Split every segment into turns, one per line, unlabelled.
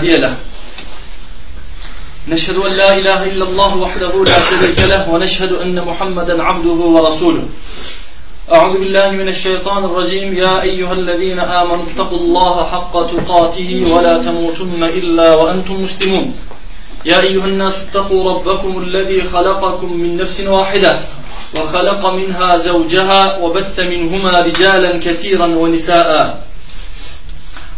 هادي له. نشهد أن لا إله إلا الله وحده لا شريك له ونشهد أن محمدا عبده ورسوله. أعوذ بالله من الشيطان الرجيم. يا أيها الذين آمنوا اتقوا الله حق تقاته ولا تموتن إلا وأنتم مسلمون. يا أيها الناس اتقوا ربكم الذي خلقكم من نفس واحدة وخلق منها زوجها وبث منهما رجالا كثيرا ونساء.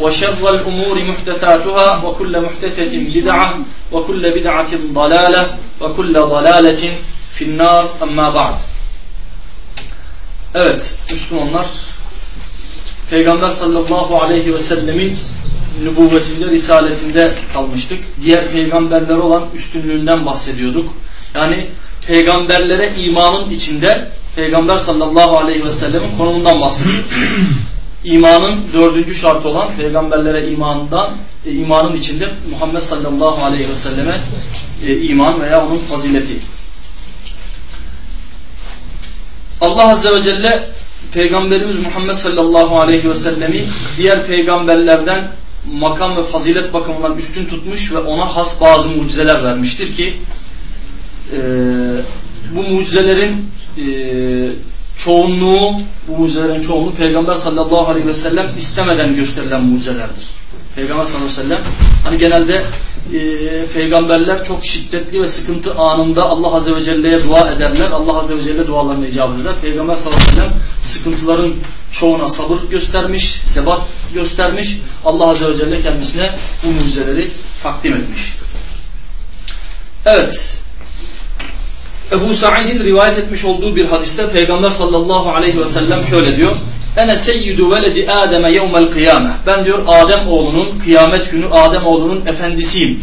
وشر الأمور محدثاتها وكل محدثة بدعة وكل بدعة ضلالة وكل ضلالة في النار أما بعد Evet Müslümanlar Peygamber sallallahu aleyhi ve sellemin nübüvvetinde, risaletinde kalmıştık. Diğer peygamberler olan üstünlüğünden bahsediyorduk. Yani peygamberlere imanın içinde Peygamber sallallahu aleyhi ve sellemin konumundan bahsediyoruz. İmanın dördüncü şartı olan peygamberlere imandan, e, imanın içinde Muhammed sallallahu aleyhi ve selleme e, iman veya onun fazileti. Allah azze ve celle Peygamberimiz Muhammed sallallahu aleyhi ve sellemi diğer peygamberlerden makam ve fazilet bakımından üstün tutmuş ve ona has bazı mucizeler vermiştir ki e, bu mucizelerin e, çoğunluğu, bu mucizelerin çoğunluğu Peygamber sallallahu aleyhi ve sellem istemeden gösterilen mucizelerdir. Peygamber sallallahu aleyhi ve sellem hani genelde e, peygamberler çok şiddetli ve sıkıntı anında Allah azze ve celle'ye dua ederler. Allah azze ve celle dualarına icabet eder. Peygamber sallallahu aleyhi ve sellem sıkıntıların çoğuna sabır göstermiş, sebat göstermiş. Allah azze ve celle kendisine bu mucizeleri takdim etmiş. Evet. Ebu Sa'id'in rivayet etmiş olduğu bir hadiste Peygamber sallallahu aleyhi ve sellem şöyle diyor. Ene seyyidu veledi Adem'e yevmel kıyame. Ben diyor Adem oğlunun kıyamet günü Adem oğlunun efendisiyim.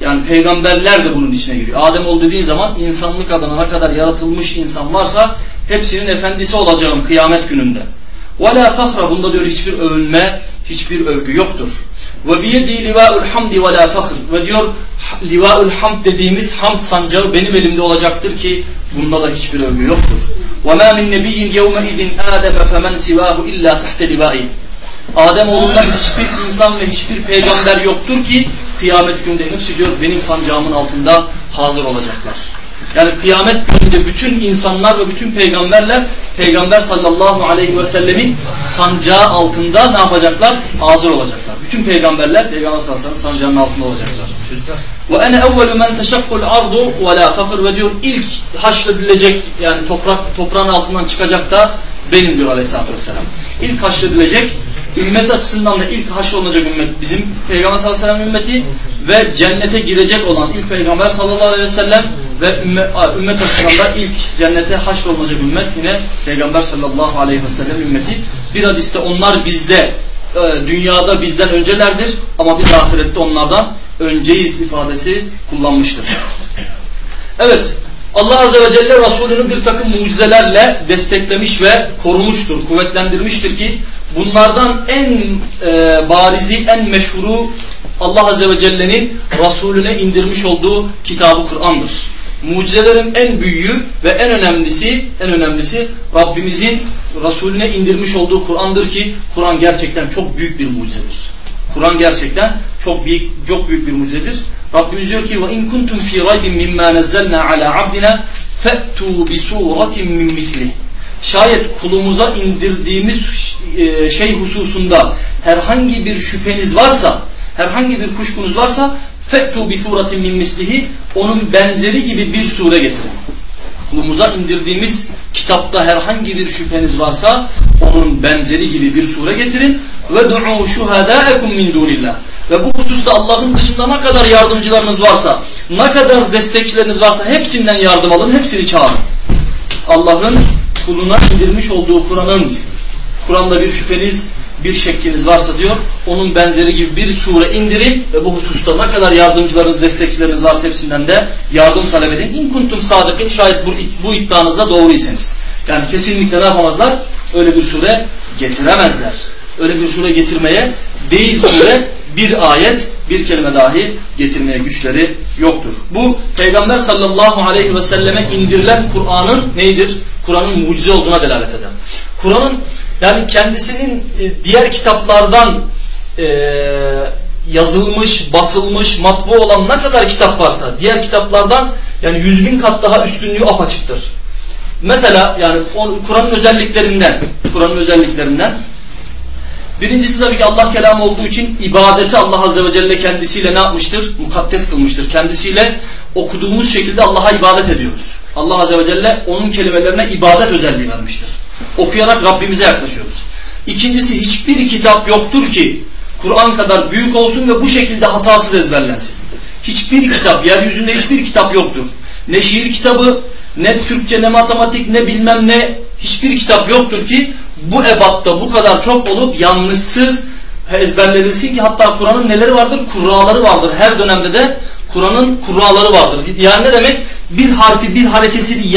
Yani peygamberler de bunun içine giriyor. Adem oğlu dediğin zaman insanlık adına ne kadar yaratılmış insan varsa hepsinin efendisi olacağım kıyamet gününde. Ve la fahra bunda diyor hiçbir övünme, hiçbir övgü yoktur. Ve biyedi liva'ul hamdi ve la fakhr. Ve diyor liva'ul hamd dediğimiz hamd sancağı benim elimde olacaktır ki bunda da hiçbir övgü yoktur. Ve ma min nebiyyin yevme idin Adem'e femen sivahu illa tahte liva'i. Adem oğlundan hiçbir insan ve hiçbir peygamber yoktur ki kıyamet günde hepsi diyor benim sancağımın altında hazır olacaklar. Yani kıyamet gününde bütün insanlar ve bütün peygamberler peygamber sallallahu aleyhi ve sellemin sancağı altında ne yapacaklar? Hazır olacak. Bütün peygamberler peygamber sallallahu aleyhi ve sellem sancağının altında olacaklar. Ve ene evvelu men teşakkul ardu ve la fakir ve diyor ilk haşredilecek yani toprak toprağın altından çıkacak da benim diyor aleyhissalatü vesselam. İlk haşredilecek ümmet açısından da ilk haşrolunacak ümmet bizim peygamber sallallahu aleyhi ve sellem ümmeti ve cennete girecek olan ilk peygamber sallallahu aleyhi ve sellem ve ümmet, ümmet açısından da ilk cennete haşrolunacak ümmet yine peygamber sallallahu aleyhi ve sellem ümmeti. Bir hadiste onlar bizde dünyada bizden öncelerdir ama biz ahirette onlardan önceyiz ifadesi kullanmıştır. Evet Allah Azze ve Celle Resulünü bir takım mucizelerle desteklemiş ve korumuştur, kuvvetlendirmiştir ki bunlardan en e, barizi, en meşhuru Allah Azze ve Celle'nin Resulüne indirmiş olduğu kitabı Kur'an'dır. Mucizelerin en büyüğü ve en önemlisi, en önemlisi Rabbimizin Resulüne indirmiş olduğu Kur'an'dır ki Kur'an gerçekten çok büyük bir mucizedir. Kur'an gerçekten çok büyük çok büyük bir mucizedir. Rabbimiz diyor ki ve in kuntum fi raybin mimma nazzalna ala abdina fa'tu bi suratin min misli. Şayet kulumuza indirdiğimiz şey hususunda herhangi bir şüpheniz varsa, herhangi bir kuşkunuz varsa bi suratin min mislihi onun benzeri gibi bir sure getirin. Kulumuza indirdiğimiz kitapta herhangi bir şüpheniz varsa onun benzeri gibi bir sure getirin ve du'u şuhadâekum min dunillah. Ve bu hususta Allah'ın dışında ne kadar yardımcılarınız varsa, ne kadar destekçileriniz varsa hepsinden yardım alın, hepsini çağırın. Allah'ın kuluna indirmiş olduğu Kur'an'ın, Kur'an'da bir şüpheniz, bir şekliniz varsa diyor onun benzeri gibi bir sure indirin ve bu hususta ne kadar yardımcılarınız, destekçileriniz varsa hepsinden de yardım talep edin. İn kuntum sadıkın şayet bu, bu iddianızda doğruysanız. Yani kesinlikle ne yapamazlar? Öyle bir sure getiremezler. Öyle bir sure getirmeye değil sure bir ayet, bir kelime dahi getirmeye güçleri yoktur. Bu Peygamber sallallahu aleyhi ve selleme indirilen Kur'an'ın neydir? Kur'an'ın mucize olduğuna delalet eder. Kur'an'ın yani kendisinin e, diğer kitaplardan e, yazılmış, basılmış, matbu olan ne kadar kitap varsa diğer kitaplardan yani yüz bin kat daha üstünlüğü apaçıktır. Mesela yani Kur'an'ın özelliklerinden Kur'an'ın özelliklerinden Birincisi tabii ki Allah kelamı olduğu için ibadeti Allah Azze ve Celle kendisiyle ne yapmıştır? Mukaddes kılmıştır. Kendisiyle okuduğumuz şekilde Allah'a ibadet ediyoruz. Allah Azze ve Celle onun kelimelerine ibadet özelliği vermiştir. Okuyarak Rabbimize yaklaşıyoruz. İkincisi hiçbir kitap yoktur ki Kur'an kadar büyük olsun ve bu şekilde hatasız ezberlensin. Hiçbir kitap, yeryüzünde hiçbir kitap yoktur. Ne şiir kitabı, ne Türkçe, ne matematik, ne bilmem ne hiçbir kitap yoktur ki bu ebatta bu kadar çok olup yanlışsız ezberlenilsin ki hatta Kur'an'ın neleri vardır? Kurraları vardır. Her dönemde de Kur'an'ın kurraları vardır. Yani ne demek? Bir harfi, bir harekesi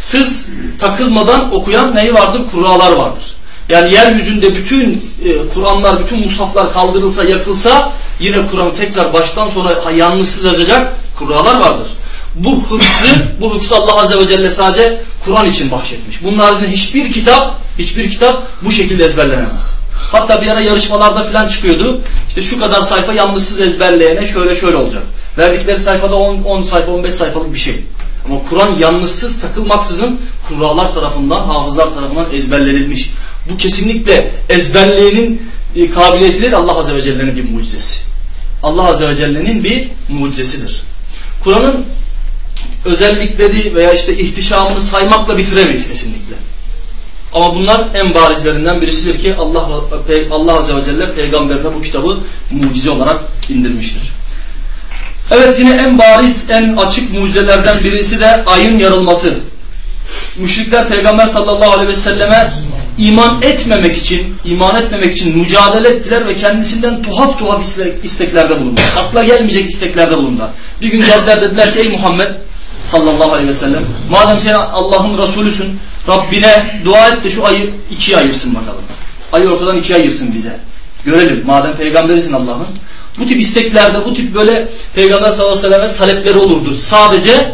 yanlışsız takılmadan okuyan neyi vardır? Kurralar vardır. Yani yeryüzünde bütün e, Kur'anlar, bütün musaflar kaldırılsa, yakılsa yine Kur'an tekrar baştan sona yanlışsız yazacak kurralar vardır. Bu hıfzı, bu hıfzı Allah Azze ve Celle sadece Kur'an için bahşetmiş. Bunun haricinde hiçbir kitap, hiçbir kitap bu şekilde ezberlenemez. Hatta bir ara yarışmalarda falan çıkıyordu. İşte şu kadar sayfa yanlışsız ezberleyene şöyle şöyle olacak. Verdikleri sayfada 10, 10 sayfa 15 sayfalık bir şey. Ama Kur'an yanlışsız takılmaksızın kurallar tarafından, hafızlar tarafından ezberlenilmiş. Bu kesinlikle ezberleyenin e, kabiliyetidir Allah Azze ve Celle'nin bir mucizesi. Allah Azze ve Celle'nin bir mucizesidir. Kur'an'ın özellikleri veya işte ihtişamını saymakla bitiremeyiz kesinlikle. Ama bunlar en barizlerinden birisidir ki Allah Allah Azze ve Celle peygamberine bu kitabı mucize olarak indirmiştir. Evet yine en bariz, en açık mucizelerden birisi de ayın yarılması. Müşrikler peygamber sallallahu aleyhi ve selleme iman etmemek için, iman etmemek için mücadele ettiler ve kendisinden tuhaf tuhaf isteklerde bulundular. Akla gelmeyecek isteklerde bulundular. Bir gün geldiler dediler ki ey Muhammed sallallahu aleyhi ve sellem. Madem sen Allah'ın Resulüsün Rabbine dua et de şu ayı ikiye ayırsın bakalım. Ayı ortadan ikiye ayırsın bize. Görelim madem peygamberisin Allah'ın. Bu tip isteklerde bu tip böyle peygamber sallallahu aleyhi ve sellem'e talepleri olurdu. Sadece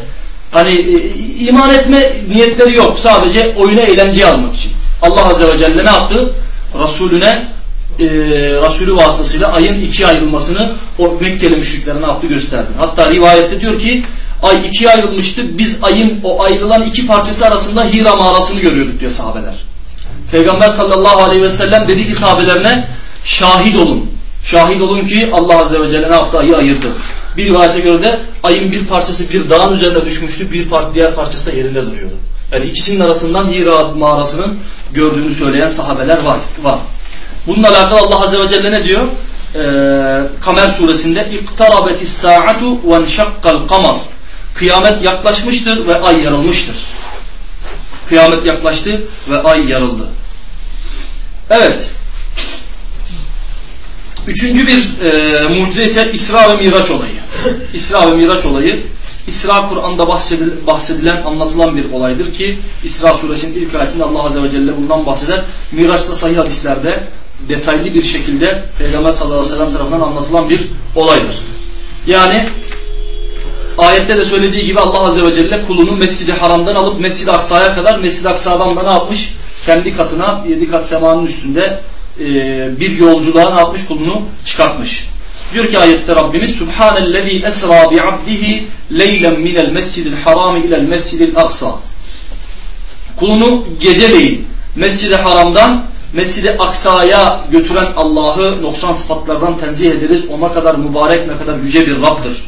hani e, iman etme niyetleri yok. Sadece oyuna eğlenceye almak için. Allah azze ve celle ne yaptı? Resulüne e, Resulü vasıtasıyla ayın ikiye ayrılmasını o Mekkeli müşriklere ne yaptı gösterdi. Hatta rivayette diyor ki Ay ikiye ayrılmıştı. Biz ayın o ayrılan iki parçası arasında Hira mağarasını görüyorduk diyor sahabeler. Peygamber sallallahu aleyhi ve sellem dedi ki sahabelerine şahit olun. Şahit olun ki Allah azze ve celle ne yaptı? Ayı ayırdı. Bir rivayete göre de ayın bir parçası bir dağın üzerine düşmüştü. Bir part, diğer parçası da yerinde duruyordu. Yani ikisinin arasından Hira mağarasının gördüğünü söyleyen sahabeler var. var. Bununla alakalı Allah azze ve celle ne diyor? Ee, Kamer suresinde اِقْتَرَبَتِ السَّاعَةُ وَانْشَقَّ الْقَمَرُ Kıyamet yaklaşmıştır ve ay yarılmıştır. Kıyamet yaklaştı ve ay yarıldı. Evet. Üçüncü bir e, mucize ise İsra ve Miraç olayı. İsra ve Miraç olayı. İsra Kur'an'da bahsedilen, anlatılan bir olaydır ki İsra suresinin ilk ayetinde Allah Azze ve Celle bundan bahseder. Miraç'ta sahih hadislerde detaylı bir şekilde Peygamber sallallahu aleyhi ve sellem tarafından anlatılan bir olaydır. Yani Ayette de söylediği gibi Allah Azze ve Celle kulunu Mescid-i Haram'dan alıp Mescid-i Aksa'ya kadar Mescid-i Aksa'dan da ne yapmış? Kendi katına yedi kat semanın üstünde e, bir yolculuğa ne yapmış kulunu çıkartmış. Diyor ki ayette Rabbimiz Subhanellezî esra bi abdihi leylen minel mescidil harami ilel mescidil aksa. Kulunu geceleyin mescidi haramdan mescidi aksaya götüren Allah'ı noksan sıfatlardan tenzih ederiz. Ona kadar mübarek ne kadar yüce bir Rab'dır.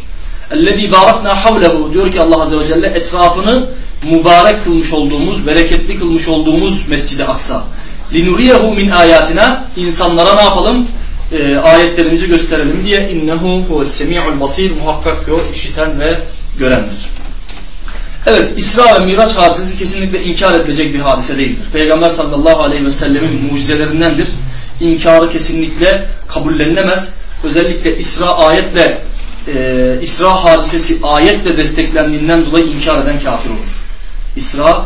Ellezî barakna havlehu diyor ki Allah Azze ve Celle etrafını mübarek kılmış olduğumuz, bereketli kılmış olduğumuz mescidi aksa linuriyehu min ayatina insanlara ne yapalım? E, ayetlerimizi gösterelim diye innehu huves-semi'ul basir muhakkak ki o işiten ve görendir. Evet, İsra ve Miraç hadisesi kesinlikle inkar edilecek bir hadise değildir. Peygamber sallallahu aleyhi ve sellemin mucizelerindendir. İnkarı kesinlikle kabullenilemez. Özellikle İsra ayetle e, İsra hadisesi ayetle desteklendiğinden dolayı inkar eden kafir olur. İsra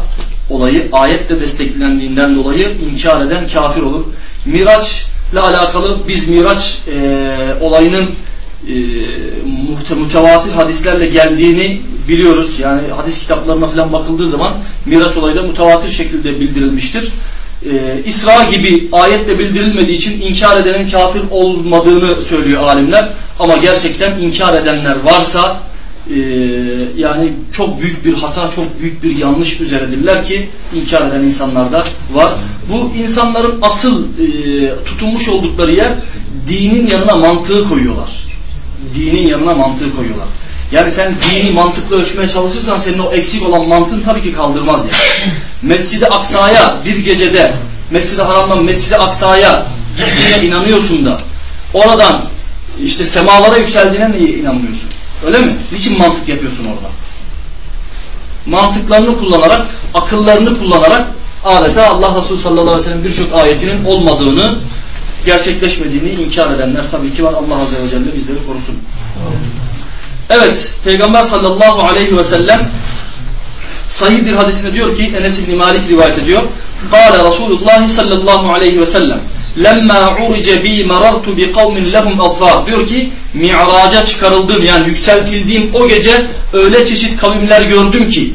olayı ayetle desteklendiğinden dolayı inkar eden kafir olur. Miraç ile alakalı biz Miraç e, olayının e, mütevatir hadislerle geldiğini biliyoruz. Yani hadis kitaplarına falan bakıldığı zaman Miraç olayı da mütevatir şekilde bildirilmiştir. Ee, İsra gibi ayetle bildirilmediği için inkar edenin kafir olmadığını söylüyor alimler. Ama gerçekten inkar edenler varsa e, yani çok büyük bir hata, çok büyük bir yanlış üzeredirler ki inkar eden insanlar da var. Bu insanların asıl e, tutunmuş oldukları yer dinin yanına mantığı koyuyorlar. Dinin yanına mantığı koyuyorlar. Yani sen dini mantıklı ölçmeye çalışırsan senin o eksik olan mantığın tabii ki kaldırmaz yani. Mescid-i Aksa'ya bir gecede Mescid-i Haram'dan Mescid-i Aksa'ya gittiğine inanıyorsun da oradan işte semalara yükseldiğine niye inanmıyorsun? Öyle mi? Niçin mantık yapıyorsun orada? Mantıklarını kullanarak, akıllarını kullanarak adeta Allah Resulü sallallahu aleyhi ve sellem birçok ayetinin olmadığını, gerçekleşmediğini inkar edenler tabii ki var. Allah Azze ve Celle bizleri korusun. Evet, Peygamber sallallahu aleyhi ve sellem sahih bir hadisinde diyor ki Enes İbni Malik rivayet ediyor. Kale Resulullah sallallahu aleyhi ve sellem lemma urice bi marartu bi kavmin lehum adfar diyor ki mi'raca çıkarıldım yani yükseltildiğim o gece öyle çeşit kavimler gördüm ki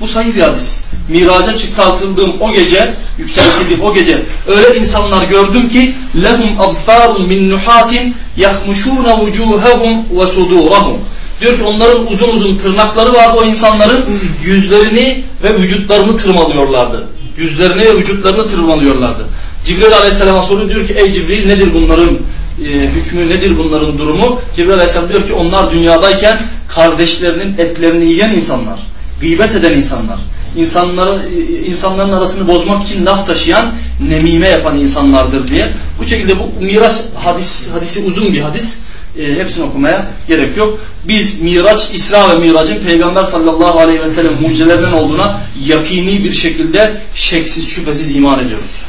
bu sahih bir hadis. Miraca çıkartıldığım o gece, yükseltildiğim o gece öyle insanlar gördüm ki lehum adfarun min nuhasin yahmuşuna vucuhahum ve sudurahum. Diyor ki onların uzun uzun tırnakları vardı o insanların yüzlerini ve vücutlarını tırmalıyorlardı. Yüzlerini ve vücutlarını tırmalıyorlardı. Cibril Aleyhisselam'a soruyor diyor ki ey Cibril nedir bunların e, hükmü nedir bunların durumu? Cibril Aleyhisselam diyor ki onlar dünyadayken kardeşlerinin etlerini yiyen insanlar, gıybet eden insanlar, insanları, e, insanların arasını bozmak için laf taşıyan, nemime yapan insanlardır diye. Bu şekilde bu Miraç hadis, hadisi uzun bir hadis. E, hepsini okumaya gerek yok. Biz Miraç, İsra ve Mirac'ın Peygamber sallallahu aleyhi ve sellem mucizelerinden olduğuna yakini bir şekilde şeksiz şüphesiz iman ediyoruz.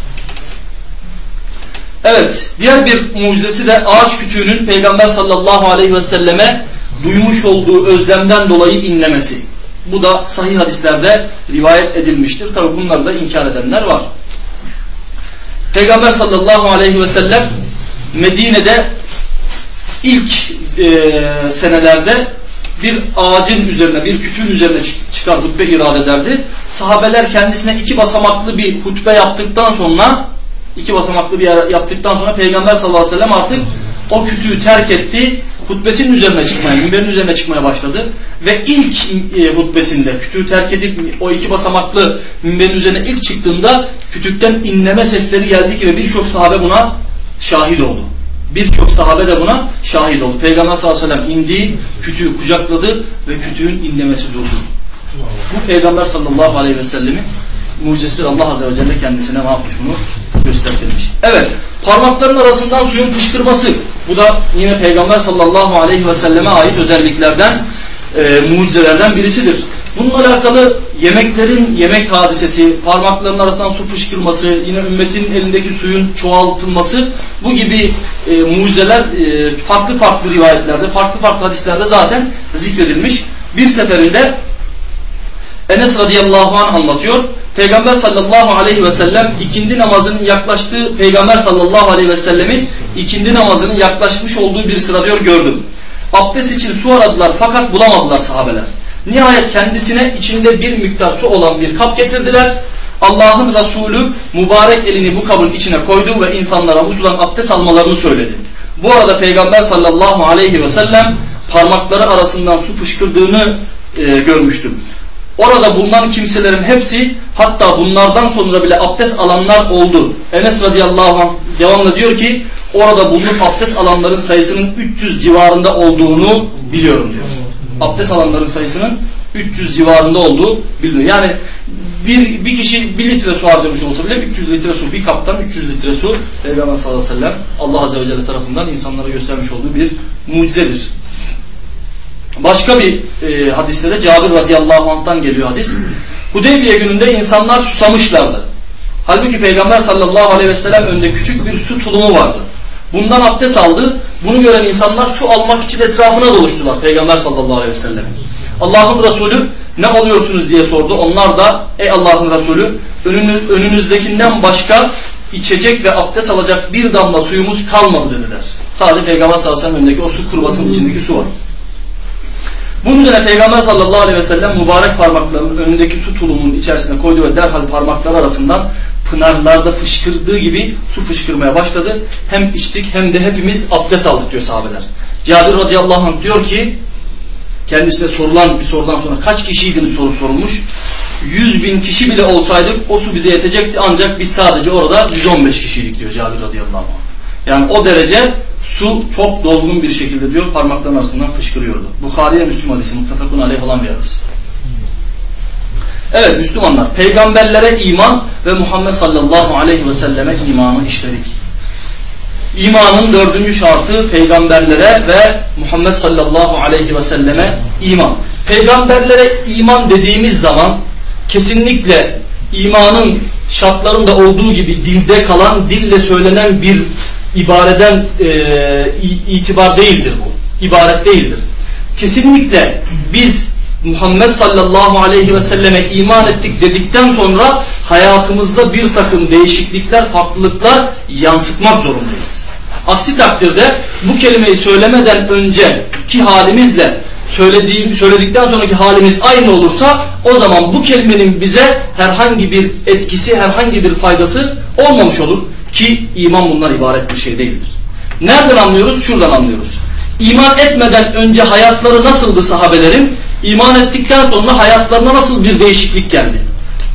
Evet, diğer bir mucizesi de ağaç kütüğünün Peygamber sallallahu aleyhi ve selleme duymuş olduğu özlemden dolayı inlemesi. Bu da sahih hadislerde rivayet edilmiştir. Tabi bunları da inkar edenler var. Peygamber sallallahu aleyhi ve sellem Medine'de ilk e, senelerde bir ağacın üzerine, bir kütüğün üzerine çıkar hutbe irade ederdi. Sahabeler kendisine iki basamaklı bir hutbe yaptıktan sonra iki basamaklı bir yer yaptıktan sonra Peygamber sallallahu aleyhi ve sellem artık o kütüğü terk etti. Hutbesinin üzerine çıkmaya, minberin üzerine çıkmaya başladı. Ve ilk e, hutbesinde kütüğü terk edip o iki basamaklı minberin üzerine ilk çıktığında kütükten inleme sesleri geldi ki ve birçok sahabe buna şahit oldu. Birçok sahabe de buna şahit oldu. Peygamber sallallahu aleyhi ve sellem indi, kütüğü kucakladı ve kütüğün inlemesi durdu. Bu Peygamber sallallahu aleyhi ve sellemin mucizesidir. Allah azze ve celle kendisine ne yapmış bunu göstermiş. Evet, parmakların arasından suyun fışkırması. Bu da yine Peygamber sallallahu aleyhi ve selleme ait özelliklerden, e, mucizelerden birisidir. Bununla alakalı yemeklerin yemek hadisesi, parmakların arasından su fışkırması, yine ümmetin elindeki suyun çoğaltılması bu gibi e, mucizeler e, farklı farklı rivayetlerde, farklı farklı hadislerde zaten zikredilmiş. Bir seferinde Enes radıyallahu anh anlatıyor. Peygamber sallallahu aleyhi ve sellem ikindi namazının yaklaştığı Peygamber sallallahu aleyhi ve sellemin ikindi namazının yaklaşmış olduğu bir sıra diyor gördüm. Abdest için su aradılar fakat bulamadılar sahabeler. Nihayet kendisine içinde bir miktar su olan bir kap getirdiler. Allah'ın Resulü mübarek elini bu kabın içine koydu ve insanlara bu sudan abdest almalarını söyledi. Bu arada Peygamber sallallahu aleyhi ve sellem parmakları arasından su fışkırdığını e, görmüştüm. Orada bulunan kimselerin hepsi hatta bunlardan sonra bile abdest alanlar oldu. Enes radıyallahu anh devamlı diyor ki orada bulunup abdest alanların sayısının 300 civarında olduğunu biliyorum diyor. Abdest alanların sayısının 300 civarında olduğu biliniyor. Yani bir, bir kişi bir litre su harcamış olsa bile 300 litre su bir kaptan 300 litre su Peygamber sallallahu aleyhi ve sellem Allah azze ve celle tarafından insanlara göstermiş olduğu bir mucizedir. Başka bir e, hadiste de Cabir radıyallahu anh'tan geliyor hadis. Hudeybiye gününde insanlar susamışlardı. Halbuki Peygamber sallallahu aleyhi ve sellem önünde küçük bir su tulumu vardı. Bundan abdest aldı. Bunu gören insanlar su almak için etrafına doluştular Peygamber sallallahu aleyhi ve sellem. Allah'ın Resulü ne alıyorsunuz diye sordu. Onlar da ey Allah'ın Resulü önünüzdekinden başka içecek ve abdest alacak bir damla suyumuz kalmadı dediler. Sadece Peygamber sallallahu aleyhi ve sellem önündeki o su kurbasının içindeki su var. Bunun üzerine Peygamber sallallahu aleyhi ve sellem mübarek parmaklarının önündeki su tulumunun içerisine koydu ve derhal parmaklar arasından pınarlarda fışkırdığı gibi su fışkırmaya başladı. Hem içtik hem de hepimiz abdest aldık diyor sahabeler. Cabir radıyallahu anh diyor ki kendisine sorulan bir sorudan sonra kaç kişiydiniz soru sorulmuş. 100 bin kişi bile olsaydık o su bize yetecekti ancak biz sadece orada 115 kişiydik diyor Cabir radıyallahu anh. Yani o derece su çok dolgun bir şekilde diyor parmakların arasından fışkırıyordu. Bukhari'ye Müslüm hadisi muttefakun aleyh olan bir hadis. Evet Müslümanlar peygamberlere iman ve Muhammed sallallahu aleyhi ve selleme imanı işledik. İmanın dördüncü şartı peygamberlere ve Muhammed sallallahu aleyhi ve selleme iman. Peygamberlere iman dediğimiz zaman kesinlikle imanın şartlarında olduğu gibi dilde kalan, dille söylenen bir ibareden e, itibar değildir bu. İbaret değildir. Kesinlikle biz Muhammed sallallahu aleyhi ve selleme iman ettik dedikten sonra hayatımızda bir takım değişiklikler, farklılıklar yansıtmak zorundayız. Aksi takdirde bu kelimeyi söylemeden önceki halimizle söylediğim, söyledikten sonraki halimiz aynı olursa o zaman bu kelimenin bize herhangi bir etkisi, herhangi bir faydası olmamış olur. Ki iman bundan ibaret bir şey değildir. Nereden anlıyoruz? Şuradan anlıyoruz. İman etmeden önce hayatları nasıldı sahabelerin? İman ettikten sonra hayatlarına nasıl bir değişiklik geldi?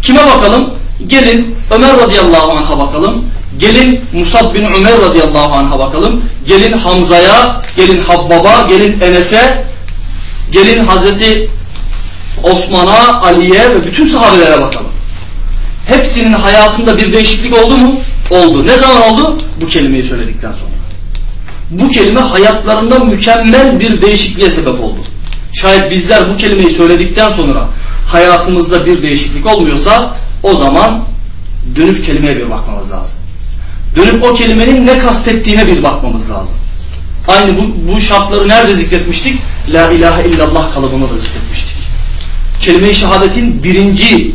Kime bakalım? Gelin Ömer radıyallahu anh'a bakalım. Gelin Musab bin Ömer radıyallahu anh'a bakalım. Gelin Hamza'ya, gelin Habbab'a, gelin Enes'e, gelin Hazreti Osman'a, Ali'ye ve bütün sahabelere bakalım. Hepsinin hayatında bir değişiklik oldu mu? Oldu. Ne zaman oldu? Bu kelimeyi söyledikten sonra. Bu kelime hayatlarında mükemmel bir değişikliğe sebep oldu. Şayet bizler bu kelimeyi söyledikten sonra hayatımızda bir değişiklik olmuyorsa o zaman dönüp kelimeye bir bakmamız lazım. Dönüp o kelimenin ne kastettiğine bir bakmamız lazım. Aynı bu, bu şartları nerede zikretmiştik? La ilahe illallah kalıbını da zikretmiştik. Kelime-i şehadetin birinci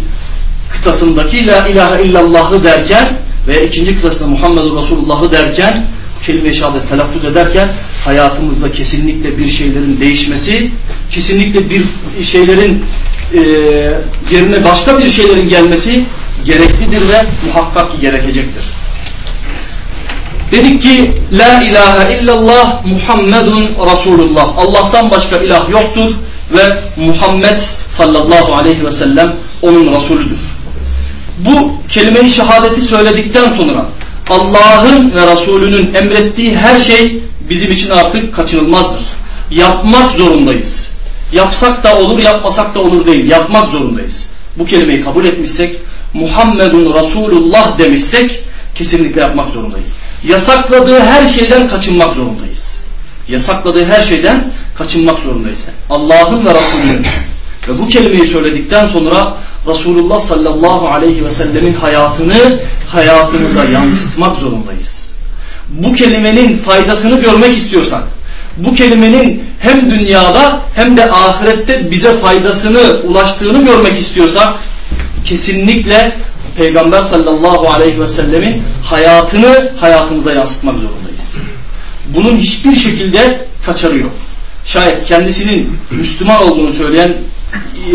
kıtasındaki La ilahe illallahı derken ve ikinci kıtasında Muhammedur Resulullah'ı derken kelime-i şehadet telaffuz ederken hayatımızda kesinlikle bir şeylerin değişmesi, kesinlikle bir şeylerin e, yerine başka bir şeylerin gelmesi gereklidir ve muhakkak ki gerekecektir. Dedik ki La ilahe illallah Muhammedun Resulullah. Allah'tan başka ilah yoktur ve Muhammed sallallahu aleyhi ve sellem onun Resulüdür. Bu kelime-i şehadeti söyledikten sonra Allah'ın ve Resulünün emrettiği her şey bizim için artık kaçınılmazdır. Yapmak zorundayız. Yapsak da olur, yapmasak da olur değil. Yapmak zorundayız. Bu kelimeyi kabul etmişsek, Muhammedun Resulullah demişsek kesinlikle yapmak zorundayız. Yasakladığı her şeyden kaçınmak zorundayız. Yasakladığı her şeyden kaçınmak zorundayız. Allah'ın ve Resulünün ve bu kelimeyi söyledikten sonra Resulullah sallallahu aleyhi ve sellemin hayatını hayatımıza yansıtmak zorundayız. Bu kelimenin faydasını görmek istiyorsak, bu kelimenin hem dünyada hem de ahirette bize faydasını ulaştığını görmek istiyorsak, kesinlikle Peygamber sallallahu aleyhi ve sellemin hayatını hayatımıza yansıtmak zorundayız. Bunun hiçbir şekilde kaçarı yok. Şayet kendisinin Müslüman olduğunu söyleyen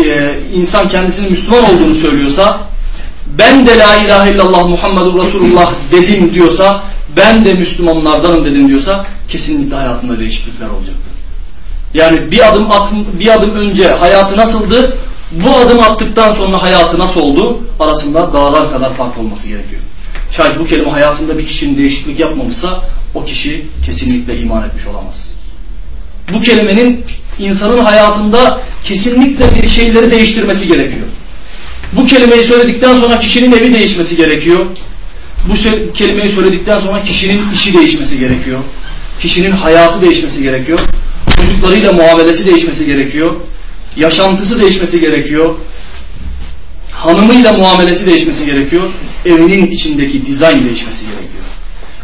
e, insan kendisinin Müslüman olduğunu söylüyorsa ben de la ilahe illallah Muhammedur Resulullah dedim diyorsa ben de Müslümanlardanım dedim diyorsa kesinlikle hayatında değişiklikler olacak. Yani bir adım at, bir adım önce hayatı nasıldı? Bu adım attıktan sonra hayatı nasıl oldu? Arasında dağlar kadar fark olması gerekiyor. Şayet bu kelime hayatında bir kişinin değişiklik yapmamışsa o kişi kesinlikle iman etmiş olamaz. Bu kelimenin insanın hayatında kesinlikle bir şeyleri değiştirmesi gerekiyor. Bu kelimeyi söyledikten sonra kişinin evi değişmesi gerekiyor. Bu kelimeyi söyledikten sonra kişinin işi değişmesi gerekiyor. Kişinin hayatı değişmesi gerekiyor. Çocuklarıyla muamelesi değişmesi gerekiyor. Yaşantısı değişmesi gerekiyor. Hanımıyla muamelesi değişmesi gerekiyor. Evinin içindeki dizayn değişmesi gerekiyor.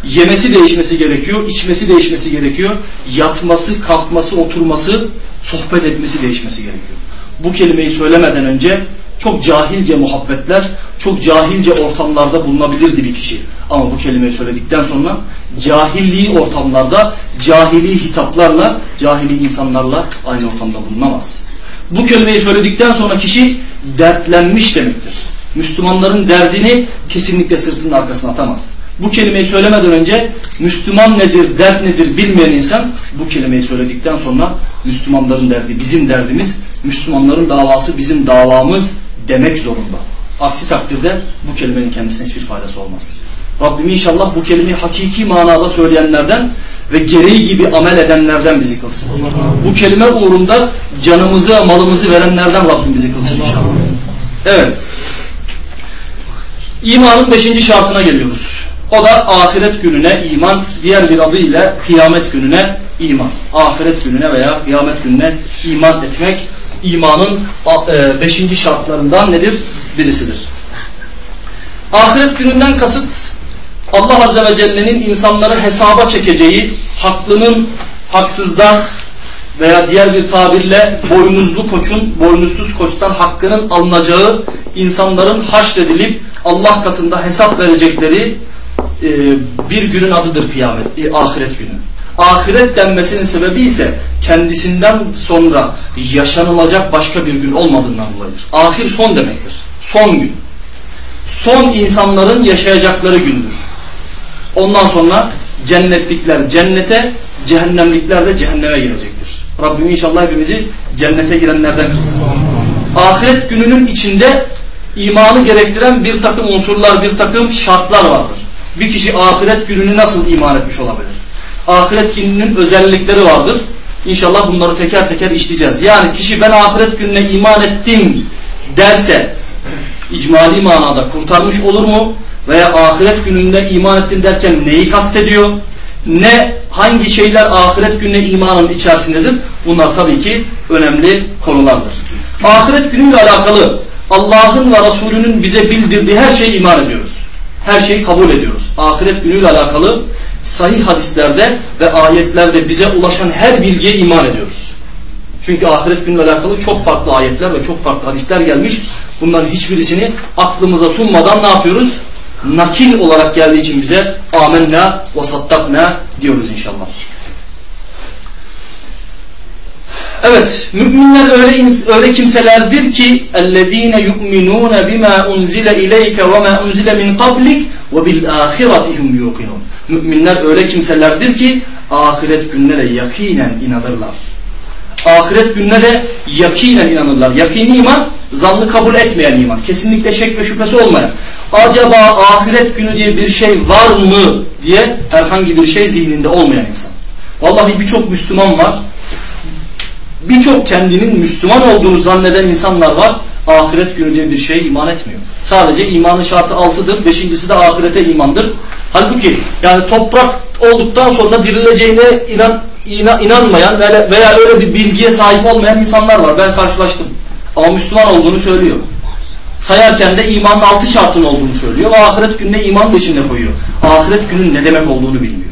Yemesi değişmesi gerekiyor, içmesi değişmesi gerekiyor. Yatması, kalkması, oturması, sohbet etmesi değişmesi gerekiyor. Bu kelimeyi söylemeden önce çok cahilce muhabbetler, çok cahilce ortamlarda bulunabilirdi bir kişi. Ama bu kelimeyi söyledikten sonra cahilliği ortamlarda, cahili hitaplarla, cahili insanlarla aynı ortamda bulunamaz. Bu kelimeyi söyledikten sonra kişi dertlenmiş demektir. Müslümanların derdini kesinlikle sırtının arkasına atamaz. Bu kelimeyi söylemeden önce Müslüman nedir, dert nedir bilmeyen insan bu kelimeyi söyledikten sonra Müslümanların derdi bizim derdimiz, Müslümanların davası bizim davamız demek zorunda. Aksi takdirde bu kelimenin kendisine hiçbir faydası olmaz. Rabbim inşallah bu kelimeyi hakiki manada söyleyenlerden ve gereği gibi amel edenlerden bizi kılsın. Bu kelime uğrunda canımızı, malımızı verenlerden Rabbim bizi kılsın inşallah. Evet. İmanın beşinci şartına geliyoruz. O da ahiret gününe iman, diğer bir adıyla kıyamet gününe iman. Ahiret gününe veya kıyamet gününe iman etmek imanın e, beşinci şartlarından nedir? Birisidir. Ahiret gününden kasıt Allah Azze ve Celle'nin insanları hesaba çekeceği, haklının haksızdan veya diğer bir tabirle boynuzlu koçun, boynuzsuz koçtan hakkının alınacağı, insanların haşredilip Allah katında hesap verecekleri e, bir günün adıdır kıyamet, e, ahiret günü. Ahiret denmesinin sebebi ise kendisinden sonra yaşanılacak başka bir gün olmadığından dolayıdır. Ahir son demektir. Son gün. Son insanların yaşayacakları gündür. Ondan sonra cennetlikler cennete, cehennemlikler de cehenneme girecektir. Rabbim inşallah hepimizi cennete girenlerden kılsın. Ahiret gününün içinde imanı gerektiren bir takım unsurlar, bir takım şartlar vardır. Bir kişi ahiret gününü nasıl iman etmiş olabilir? Ahiret gününün özellikleri vardır. İnşallah bunları teker teker işleyeceğiz. Yani kişi ben ahiret gününe iman ettim derse icmali manada kurtarmış olur mu? Veya ahiret gününde iman ettim derken neyi kastediyor? Ne, hangi şeyler ahiret gününe imanın içerisindedir? Bunlar tabii ki önemli konulardır. Ahiret günüyle alakalı Allah'ın ve Resulünün bize bildirdiği her şeye iman ediyoruz. Her şeyi kabul ediyoruz. Ahiret günüyle alakalı sahih hadislerde ve ayetlerde bize ulaşan her bilgiye iman ediyoruz. Çünkü ahiret günüyle alakalı çok farklı ayetler ve çok farklı hadisler gelmiş. Bunların hiçbirisini aklımıza sunmadan ne yapıyoruz? Nakil olarak geldiği için bize amenna ve sattakna diyoruz inşallah. Evet, müminler öyle öyle kimselerdir ki ellezine yu'minun bima unzile ileyke ve ma unzile min qablik ve bil ahiretihim yuqinun. Müminler öyle kimselerdir ki ahiret gününe de yakinen inanırlar. Ahiret gününe de yakinen inanırlar. Yakini iman, zannı kabul etmeyen iman. Kesinlikle şek ve şüphesi olmayan. Acaba ahiret günü diye bir şey var mı diye herhangi bir şey zihninde olmayan insan. Vallahi birçok Müslüman var birçok kendinin Müslüman olduğunu zanneden insanlar var. Ahiret günü diye bir şeye iman etmiyor. Sadece imanın şartı altıdır. Beşincisi de ahirete imandır. Halbuki yani toprak olduktan sonra dirileceğine inan, inan, inanmayan veya, öyle bir bilgiye sahip olmayan insanlar var. Ben karşılaştım. Ama Müslüman olduğunu söylüyor. Sayarken de imanın altı şartın olduğunu söylüyor. Ve ahiret gününe iman da içinde koyuyor. Ahiret günün ne demek olduğunu bilmiyor.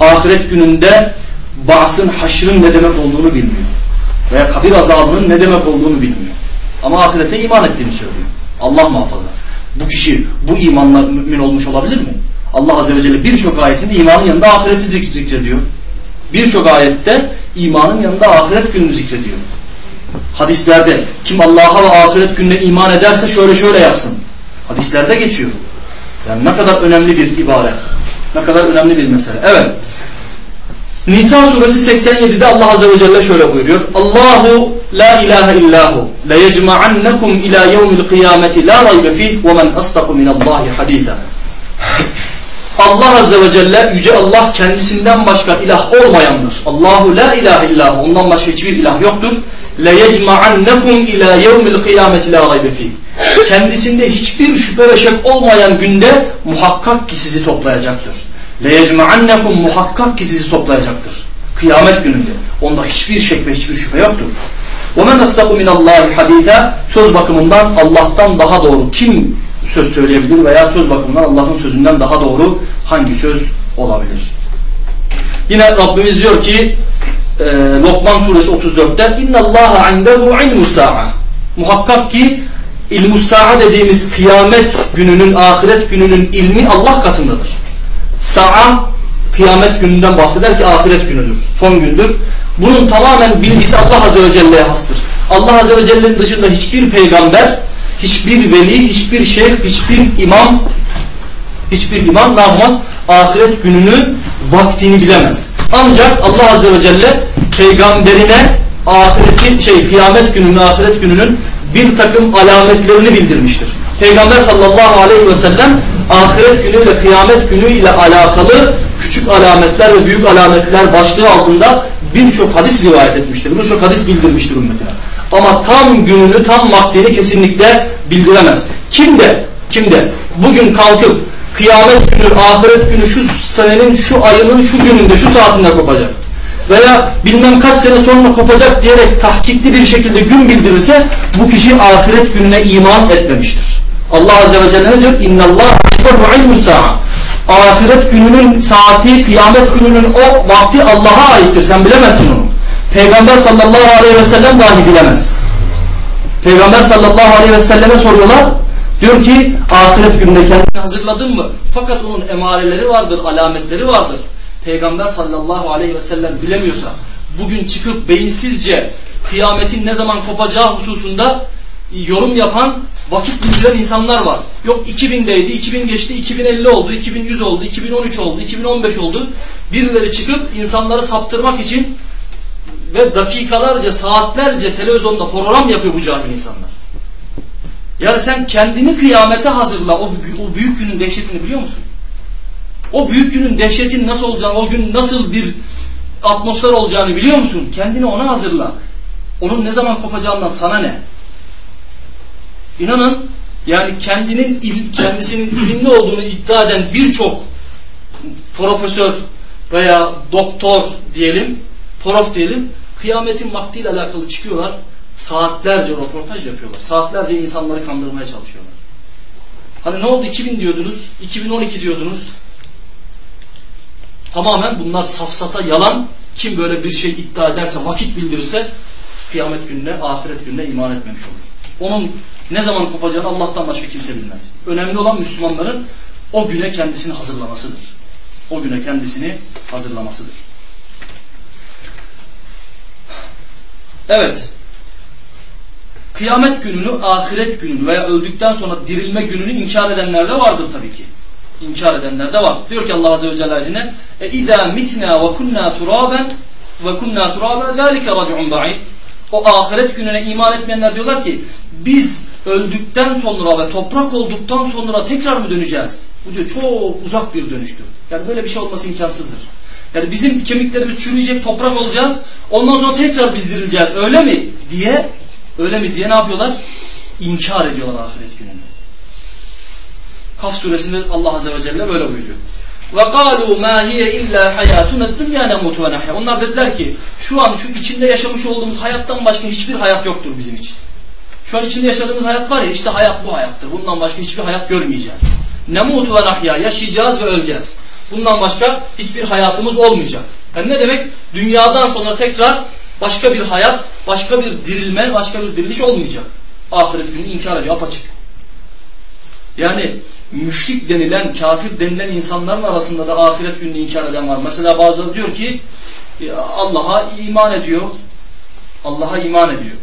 Ahiret gününde Ba'sın, haşrın ne demek olduğunu bilmiyor. Veya kabir azabının ne demek olduğunu bilmiyor. Ama ahirete iman ettiğini söylüyor. Allah muhafaza. Bu kişi bu imanla mümin olmuş olabilir mi? Allah Azze ve Celle birçok ayetinde imanın yanında ahireti zikrediyor. Birçok ayette imanın yanında ahiret gününü zikrediyor. Hadislerde kim Allah'a ve ahiret gününe iman ederse şöyle şöyle yapsın. Hadislerde geçiyor. Yani ne kadar önemli bir ibare. Ne kadar önemli bir mesele. Evet. Nisa suresi 87'de Allah azze ve celle şöyle buyuruyor. Allahu la ilahe illahu le yecma'annakum ila yevmil kıyameti la raybe fih ve men astaku minallahi haditha. Allah azze ve celle yüce Allah kendisinden başka ilah olmayandır. Allahu la ilahe illahu ondan başka hiçbir ilah yoktur. Le yecma'annakum ila yevmil kıyameti la raybe fih. Kendisinde hiçbir şüphe ve şek olmayan günde muhakkak ki sizi toplayacaktır. لَيَجْمَعَنَّكُمْ muhakkak ki sizi toplayacaktır. Kıyamet gününde. Onda hiçbir şek ve hiçbir şüphe yoktur. وَمَنْ أَسْتَقُ مِنَ اللّٰهِ حَد۪يثًا Söz bakımından Allah'tan daha doğru kim söz söyleyebilir veya söz bakımından Allah'ın sözünden daha doğru hangi söz olabilir? Yine Rabbimiz diyor ki e, Lokman suresi 34'te اِنَّ اللّٰهَ عِنْدَهُ عِلْمُ السَّاعَةِ Muhakkak ki ilmus dediğimiz kıyamet gününün, ahiret gününün ilmi Allah katındadır. Sa'a kıyamet gününden bahseder ki ahiret günüdür, son gündür. Bunun tamamen bilgisi Allah Azze ve Celle'ye hastır. Allah Azze ve Celle'nin dışında hiçbir peygamber, hiçbir veli, hiçbir şeyh, hiçbir imam, hiçbir imam ne yapmaz? Ahiret gününü, vaktini bilemez. Ancak Allah Azze ve Celle peygamberine ahiretin şey kıyamet gününün, ahiret gününün bir takım alametlerini bildirmiştir. Peygamber sallallahu aleyhi ve sellem ahiret günüyle kıyamet günüyle alakalı küçük alametler ve büyük alametler başlığı altında birçok hadis rivayet etmiştir. Birçok hadis bildirmiştir ümmetine. Ama tam gününü, tam vaktini kesinlikle bildiremez. Kim de, kim de bugün kalkıp kıyamet günü, ahiret günü şu senenin, şu ayının, şu gününde, şu saatinde kopacak veya bilmem kaç sene sonra kopacak diyerek tahkikli bir şekilde gün bildirirse bu kişi ahiret gününe iman etmemiştir. Allah Azze ve Celle ne diyor? İnna Allah ilmus sa'a. Ahiret gününün saati, kıyamet gününün o vakti Allah'a aittir. Sen bilemezsin onu. Peygamber sallallahu aleyhi ve sellem dahi bilemez. Peygamber sallallahu aleyhi ve selleme soruyorlar. Diyor ki ahiret gününde kendini hazırladın mı? Fakat onun emareleri vardır, alametleri vardır. Peygamber sallallahu aleyhi ve sellem bilemiyorsa bugün çıkıp beyinsizce kıyametin ne zaman kopacağı hususunda yorum yapan vakit bildiren insanlar var. Yok 2000'deydi, 2000 geçti, 2050 oldu, 2100 oldu, 2013 oldu, 2015 oldu. Birileri çıkıp insanları saptırmak için ve dakikalarca, saatlerce televizyonda program yapıyor bu cahil insanlar. Yani sen kendini kıyamete hazırla. O, o büyük günün dehşetini biliyor musun? O büyük günün dehşetin nasıl olacağını, o gün nasıl bir atmosfer olacağını biliyor musun? Kendini ona hazırla. Onun ne zaman kopacağından sana ne? İnanın yani kendinin il, kendisinin ilimli olduğunu iddia eden birçok profesör veya doktor diyelim, prof diyelim, kıyametin vaktiyle alakalı çıkıyorlar. Saatlerce röportaj yapıyorlar. Saatlerce insanları kandırmaya çalışıyorlar. Hani ne oldu 2000 diyordunuz, 2012 diyordunuz. Tamamen bunlar safsata yalan. Kim böyle bir şey iddia ederse, vakit bildirirse kıyamet gününe, ahiret gününe iman etmemiş olur. Onun ne zaman kopacağını Allah'tan başka kimse bilmez. Önemli olan Müslümanların o güne kendisini hazırlamasıdır. O güne kendisini hazırlamasıdır. Evet. Kıyamet gününü, ahiret gününü veya öldükten sonra dirilme gününü inkar edenler de vardır tabii ki inkar edenler de var. Diyor ki Allah Azze ve Celle e ve kunnâ turâben ve kunnâ turâben zâlike rac'un ba'id o ahiret gününe iman etmeyenler diyorlar ki biz öldükten sonra ve toprak olduktan sonra tekrar mı döneceğiz? Bu diyor çok uzak bir dönüştür. Yani böyle bir şey olması imkansızdır. Yani bizim kemiklerimiz çürüyecek, toprak olacağız. Ondan sonra tekrar biz dirileceğiz. Öyle mi? diye öyle mi diye ne yapıyorlar? İnkar ediyorlar ahiret gününü. Kaf suresinde Allah Azze ve Celle böyle buyuruyor. Ma hiye illa hayatuna dunya nemutu ve nahya. Onlar dediler ki şu an şu içinde yaşamış olduğumuz hayattan başka hiçbir hayat yoktur bizim için. Şu an içinde yaşadığımız hayat var ya işte hayat bu hayattır. Bundan başka hiçbir hayat görmeyeceğiz. Nemutu ve nahya yaşayacağız ve öleceğiz. Bundan başka hiçbir hayatımız olmayacak. Yani ne demek? Dünyadan sonra tekrar başka bir hayat, başka bir dirilme, başka bir diriliş olmayacak. Ahiret günü inkar ediyor apaçık. Yani müşrik denilen, kafir denilen insanların arasında da ahiret gününü inkar eden var. Mesela bazıları diyor ki Allah'a iman ediyor. Allah'a iman ediyor.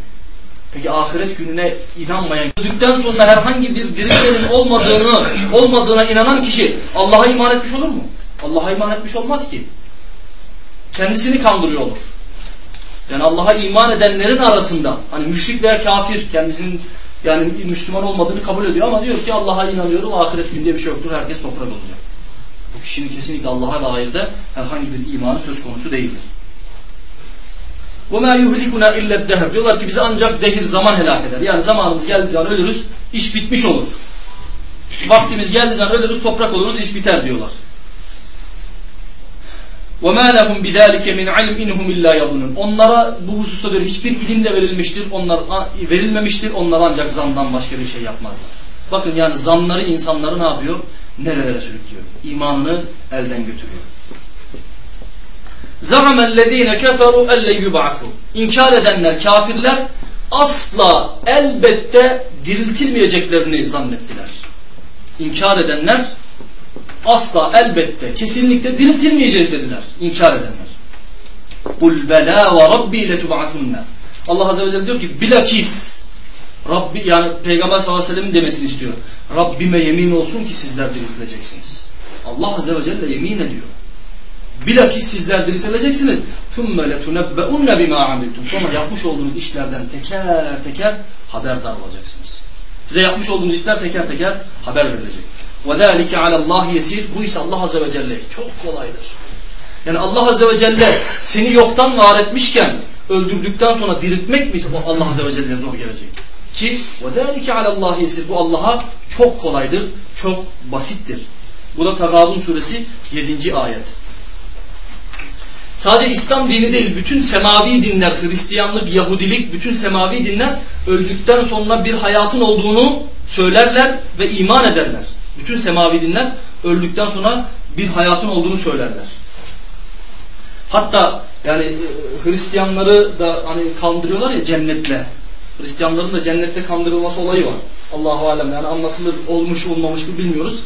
Peki ahiret gününe inanmayan, öldükten sonra herhangi bir dirilmenin olmadığını, olmadığına inanan kişi Allah'a iman etmiş olur mu? Allah'a iman etmiş olmaz ki. Kendisini kandırıyor olur. Yani Allah'a iman edenlerin arasında hani müşrik veya kafir kendisinin yani Müslüman olmadığını kabul ediyor ama diyor ki Allah'a inanıyorum ahiret günde bir şey yoktur herkes toprak olacak. Bu kişinin kesinlikle Allah'a dair de herhangi bir imanı söz konusu değildir. وَمَا يُهْلِكُنَا اِلَّا الدَّهْرِ Diyorlar ki bizi ancak dehir zaman helak eder. Yani zamanımız geldiği zaman ölürüz, iş bitmiş olur. Vaktimiz geldiği zaman ölürüz, toprak oluruz, iş biter diyorlar. وَمَا لَهُمْ بِذَٰلِكَ مِنْ عِلْمٍ اِنْهُمْ اِلَّا يَظُنُونَ Onlara bu hususta göre hiçbir ilim de verilmiştir, onlar verilmemiştir. Onlar ancak zandan başka bir şey yapmazlar. Bakın yani zanları insanları ne yapıyor? Nerelere sürüklüyor? İmanını elden götürüyor. زَعَمَ الَّذ۪ينَ كَفَرُوا اَلَّنْ يُبْعَثُوا İnkar edenler, kafirler asla elbette diriltilmeyeceklerini zannettiler. İnkar edenler asla elbette kesinlikle diriltilmeyeceğiz dediler. İnkar edenler. Kul bela ve rabbi letub'asunna. Allah Azze ve Celle diyor ki bilakis Rabbi yani Peygamber sallallahu aleyhi ve sellem'in demesini istiyor. Rabbime yemin olsun ki sizler diriltileceksiniz. Allah Azze ve Celle yemin ediyor. Bilakis sizler diriltileceksiniz. ثُمَّ لَتُنَبَّئُنَّ بِمَا عَمِلْتُمْ Sonra yapmış olduğunuz işlerden teker teker haberdar olacaksınız. Size yapmış olduğunuz işler teker teker haber verilecek. وَذَٰلِكَ عَلَى اللّٰهِ yesir. Bu ise Allah Azze ve Celle çok kolaydır. Yani Allah Azze ve Celle seni yoktan var etmişken öldürdükten sonra diriltmek mi Allah Azze ve Celle'ye zor gelecek? Ki وَذَٰلِكَ عَلَى اللّٰهِ yesir. Bu Allah'a çok kolaydır, çok basittir. Bu da Tagabun suresi 7. ayet. Sadece İslam dini değil, bütün semavi dinler, Hristiyanlık, Yahudilik, bütün semavi dinler öldükten sonra bir hayatın olduğunu söylerler ve iman ederler. Bütün semavi dinler öldükten sonra bir hayatın olduğunu söylerler. Hatta yani e, Hristiyanları da hani kandırıyorlar ya cennetle. Hristiyanların da cennette kandırılması olayı var. Allahu alem yani anlatılır olmuş olmamış mı bilmiyoruz.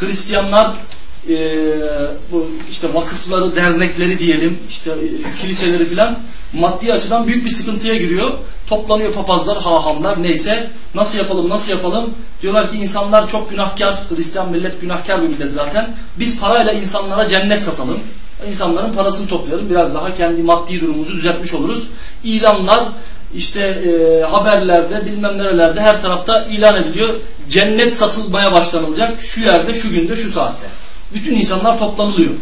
Hristiyanlar e, bu işte vakıfları, dernekleri diyelim, işte e, kiliseleri filan maddi açıdan büyük bir sıkıntıya giriyor. Toplanıyor papazlar, hahamlar neyse. Nasıl yapalım, nasıl yapalım? Diyorlar ki insanlar çok günahkar, Hristiyan millet günahkar bir millet zaten. Biz parayla insanlara cennet satalım. İnsanların parasını toplayalım. Biraz daha kendi maddi durumumuzu düzeltmiş oluruz. İlanlar işte e, haberlerde bilmem nerelerde her tarafta ilan ediliyor. Cennet satılmaya başlanılacak şu yerde, şu günde, şu saatte. Bütün insanlar toplanılıyor.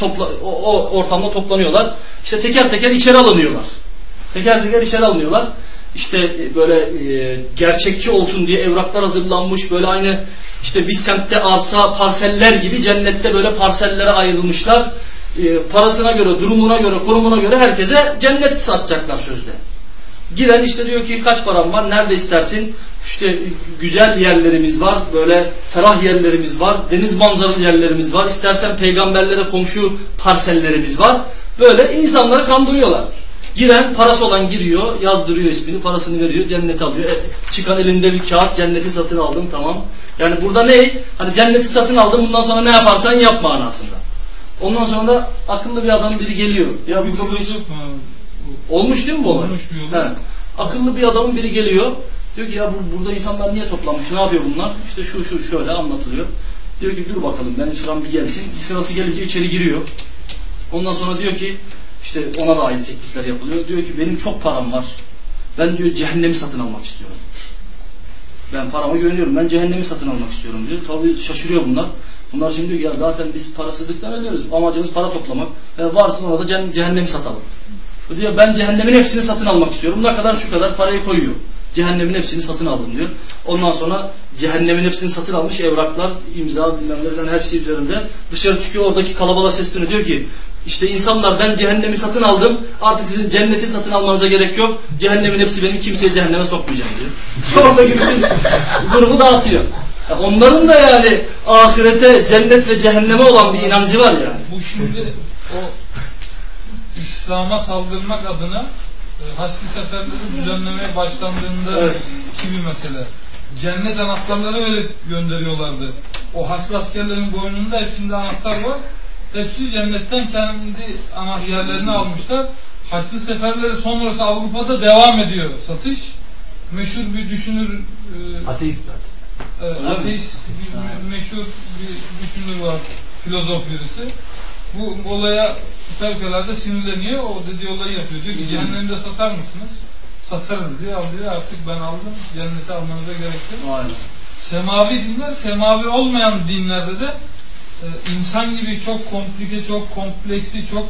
Topla, o, o ortamda toplanıyorlar. İşte teker teker içeri alınıyorlar. Teker teker içeri alınıyorlar. İşte e, böyle e, gerçekçi olsun diye evraklar hazırlanmış. Böyle aynı işte bir semtte arsa parseller gibi cennette böyle parsellere ayrılmışlar. E, parasına göre, durumuna göre, konumuna göre herkese cennet satacaklar sözde. Giren işte diyor ki kaç param var, nerede istersin? İşte güzel yerlerimiz var, böyle ferah yerlerimiz var, deniz manzaralı yerlerimiz var. İstersen peygamberlere komşu parsellerimiz var. Böyle insanları kandırıyorlar. Giren parası olan giriyor, yazdırıyor ismini, parasını veriyor, cenneti alıyor. E, çıkan elinde bir kağıt, cenneti satın aldım tamam. Yani burada ne? Hani cenneti satın aldım, bundan sonra ne yaparsan yap manasında. Ondan sonra da akıllı bir adam biri geliyor. Ya bu kabul Olmuş değil mi bu olay?
Olmuş diyorlar.
He. Akıllı bir adamın biri geliyor. Diyor ki ya bu, burada insanlar niye toplanmış? Ne yapıyor bunlar? İşte şu şu şöyle anlatılıyor. Diyor ki dur bakalım ben sıram bir gelsin. Sırası gelince içeri giriyor. Ondan sonra diyor ki işte ona da aynı teklifler yapılıyor. Diyor ki benim çok param var. Ben diyor cehennemi satın almak istiyorum. Ben parama güveniyorum. Ben cehennemi satın almak istiyorum diyor. Tabii şaşırıyor bunlar. Bunlar şimdi diyor ki ya zaten biz parasızlıktan ölüyoruz. Amacımız para toplamak. Ve varsın ona da cehennemi satalım. Diyor ben cehennemin hepsini satın almak istiyorum. Ne kadar şu kadar parayı koyuyor. Cehennemin hepsini satın aldım diyor. Ondan sonra cehennemin hepsini satın almış evraklar, imza bilmem nelerden hepsi üzerinde. Dışarı çıkıyor oradaki kalabalığa sesleniyor. Diyor ki işte insanlar ben cehennemi satın aldım. Artık sizin cenneti satın almanıza gerek yok. Cehennemin hepsi benim kimseye cehenneme sokmayacağım diyor. Gibi bütün grubu dağıtıyor. Onların da yani ahirete, cennet ve cehenneme olan bir inancı var yani.
Bu şimdi o İslam'a saldırmak adına Haçlı seferleri düzenlemeye başlandığında
Evet.
ki bir mesele. Cennet anahtarları öyle gönderiyorlardı. O Haçlı askerlerin boynunda hepsinde anahtar var. Hepsi cennetten kendi ana yerlerini almışlar. Haçlı seferleri sonrası Avrupa'da devam ediyor satış. Meşhur bir düşünür e,
Öyle mi?
ateist meşhur bir düşünür var, filozof birisi. Bu olaya fevkalade sinirleniyor, o dediği olayı yapıyor. Diyor ki cehennemde satar mısınız? Satarız diyor, alıyor artık ben aldım, cennete almanıza gerek yok.
Aynen.
Semavi dinler, semavi olmayan dinlerde de e, insan gibi çok komplike, çok kompleksi, çok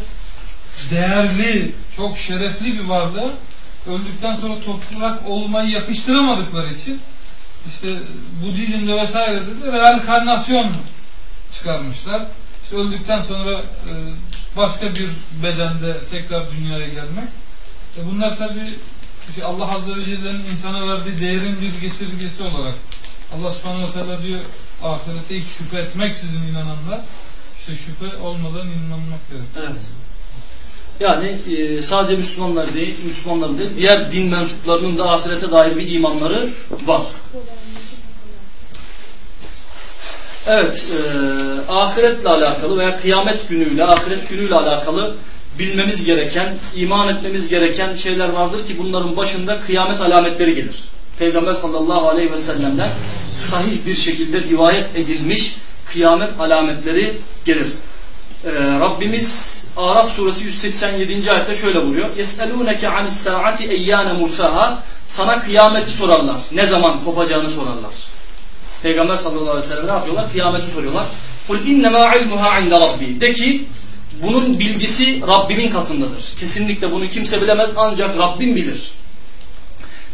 değerli, çok şerefli bir varlığa öldükten sonra toprak olmayı yakıştıramadıkları için işte Budizm'de vesairede de reenkarnasyon çıkarmışlar. İşte öldükten sonra e, başka bir bedende tekrar dünyaya gelmek. E bunlar tabi işte Allah Azze ve Celle'nin insana verdiği değerin bir getirgesi olarak Allah subhanahu teala diyor ahirete hiç şüphe etmek sizin inananlar işte şüphe olmadan inanmak gerekir.
Evet. Yani e, sadece Müslümanlar değil, Müslümanların değil, diğer din mensuplarının da ahirete dair bir imanları var. Evet, e, ahiretle alakalı veya kıyamet günüyle, ahiret günüyle alakalı bilmemiz gereken, iman etmemiz gereken şeyler vardır ki bunların başında kıyamet alametleri gelir. Peygamber sallallahu aleyhi ve sellem'den sahih bir şekilde rivayet edilmiş kıyamet alametleri gelir. Ee, Rabbimiz Araf suresi 187. ayette şöyle buyuruyor. يَسْأَلُونَكَ عَنِ السَّاعَةِ اَيَّانَ مُرْسَاهَا Sana kıyameti sorarlar. Ne zaman kopacağını sorarlar. Peygamber sallallahu aleyhi ve sellem ne yapıyorlar? Kıyameti soruyorlar. Kul innema ilmuha inde rabbi. De ki bunun bilgisi Rabbimin katındadır. Kesinlikle bunu kimse bilemez ancak Rabbim bilir.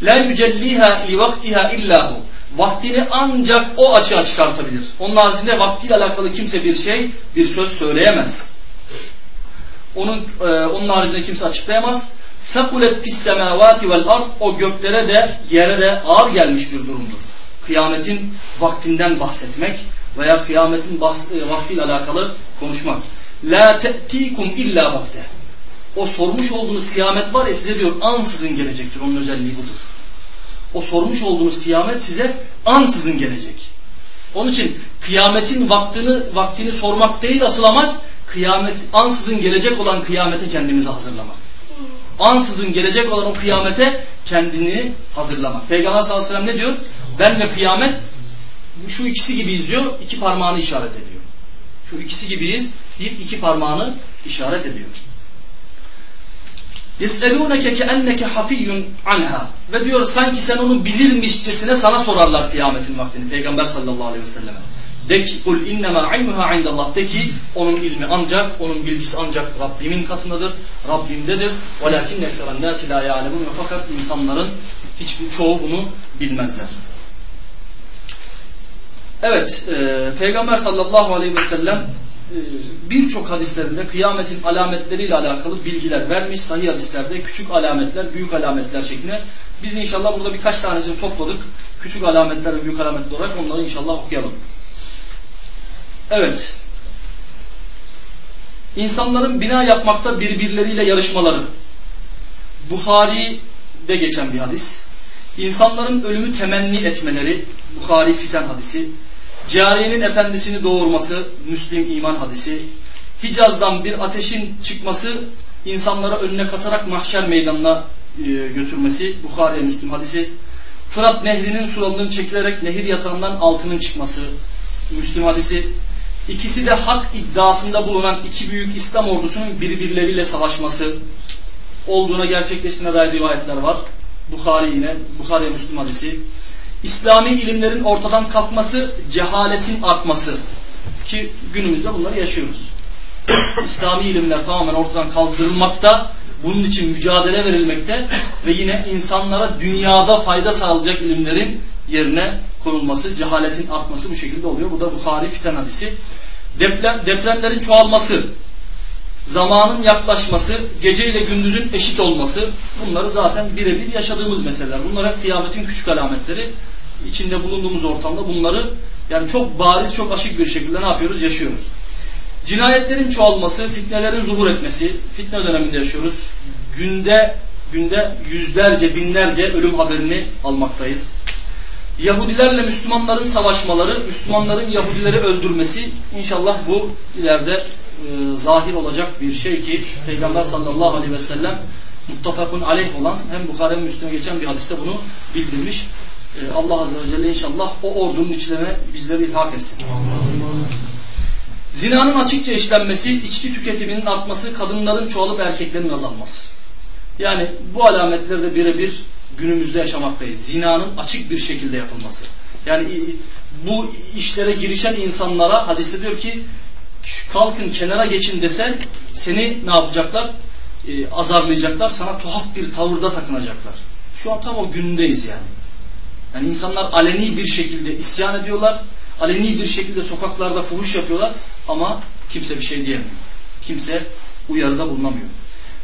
La yücelliha li vaktiha illahu. Vaktini ancak o açığa çıkartabilir. Onun haricinde vaktiyle alakalı kimse bir şey, bir söz söyleyemez. Onun e, onun haricinde kimse açıklayamaz. Fekulet fis semavati vel ard o göklere de yere de ağır gelmiş bir durumdur. Kıyametin vaktinden bahsetmek veya kıyametin e, vaktiyle alakalı konuşmak. La te'tikum illa vakte. O sormuş olduğunuz kıyamet var ya size diyor ansızın gelecektir. Onun özelliği budur. O sormuş olduğunuz kıyamet size ansızın gelecek. Onun için kıyametin vaktini vaktini sormak değil asıl amaç kıyamet ansızın gelecek olan kıyamete kendimizi hazırlamak. Ansızın gelecek olan o kıyamete kendini hazırlamak. Peygamber sallallahu aleyhi ve sellem ne diyor? Ben ve kıyamet şu ikisi gibiyiz diyor. iki parmağını işaret ediyor. Şu ikisi gibiyiz deyip iki parmağını işaret ediyor. يَسْأَلُونَكَ كَأَنَّكَ حَفِيٌّ anha Ve diyor sanki sen onu bilirmişçesine sana sorarlar kıyametin vaktini. Peygamber sallallahu aleyhi ve selleme. De ki kul innema ilmuha indallah de ki onun ilmi ancak onun bilgisi ancak Rabbimin katındadır. Rabbimdedir. Velakin ekseren nasi la ya'lemun fakat insanların hiçbir çoğu bunu bilmezler. Evet, e, Peygamber sallallahu aleyhi ve sellem e, birçok hadislerinde kıyametin alametleriyle alakalı bilgiler vermiş. Sahih hadislerde küçük alametler, büyük alametler şeklinde. Biz inşallah burada birkaç tanesini topladık. Küçük alametler ve büyük alametler olarak onları inşallah okuyalım. Evet. İnsanların bina yapmakta birbirleriyle yarışmaları. Buhari'de geçen bir hadis. İnsanların ölümü temenni etmeleri. Buhari fiten hadisi. Cariyenin efendisini doğurması, Müslim iman hadisi, Hicaz'dan bir ateşin çıkması, insanlara önüne katarak mahşer meydanına e, götürmesi, Bukhari'ye Müslim hadisi, Fırat nehrinin sularının çekilerek nehir yatağından altının çıkması, Müslim hadisi, İkisi de hak iddiasında bulunan iki büyük İslam ordusunun birbirleriyle savaşması olduğuna gerçekleştiğine dair rivayetler var. Bukhari yine, Bukhari'ye Müslim hadisi. İslami ilimlerin ortadan kalkması, cehaletin artması. Ki günümüzde bunları yaşıyoruz. İslami ilimler tamamen ortadan kaldırılmakta, bunun için mücadele verilmekte ve yine insanlara dünyada fayda sağlayacak ilimlerin yerine konulması, cehaletin artması bu şekilde oluyor. Bu da Bukhari fiten hadisi. Deprem, depremlerin çoğalması, zamanın yaklaşması, gece ile gündüzün eşit olması bunları zaten birebir yaşadığımız meseleler. Bunlar hep kıyametin küçük alametleri içinde bulunduğumuz ortamda bunları yani çok bariz, çok açık bir şekilde ne yapıyoruz? Yaşıyoruz. Cinayetlerin çoğalması, fitnelerin zuhur etmesi, fitne döneminde yaşıyoruz. Günde günde yüzlerce, binlerce ölüm haberini almaktayız. Yahudilerle Müslümanların savaşmaları, Müslümanların Yahudileri öldürmesi inşallah bu ileride e, zahir olacak bir şey ki Peygamber sallallahu aleyhi ve sellem muttafakun aleyh olan hem Bukhara hem Müslüme geçen bir hadiste bunu bildirmiş. Ee, Allah Azze ve Celle inşallah o ordunun içlerine bizleri ilhak etsin. Zinanın açıkça işlenmesi, içki tüketiminin artması, kadınların çoğalıp erkeklerin azalması. Yani bu alametlerde birebir günümüzde yaşamaktayız. Zinanın açık bir şekilde yapılması. Yani bu işlere girişen insanlara hadiste diyor ki kalkın kenara geçin desen seni ne yapacaklar? Ee, azarlayacaklar. Sana tuhaf bir tavırda takınacaklar. Şu an tam o gündeyiz yani. Yani insanlar aleni bir şekilde isyan ediyorlar. Aleni bir şekilde sokaklarda fuhuş yapıyorlar ama kimse bir şey diyemiyor. Kimse uyarıda bulunamıyor.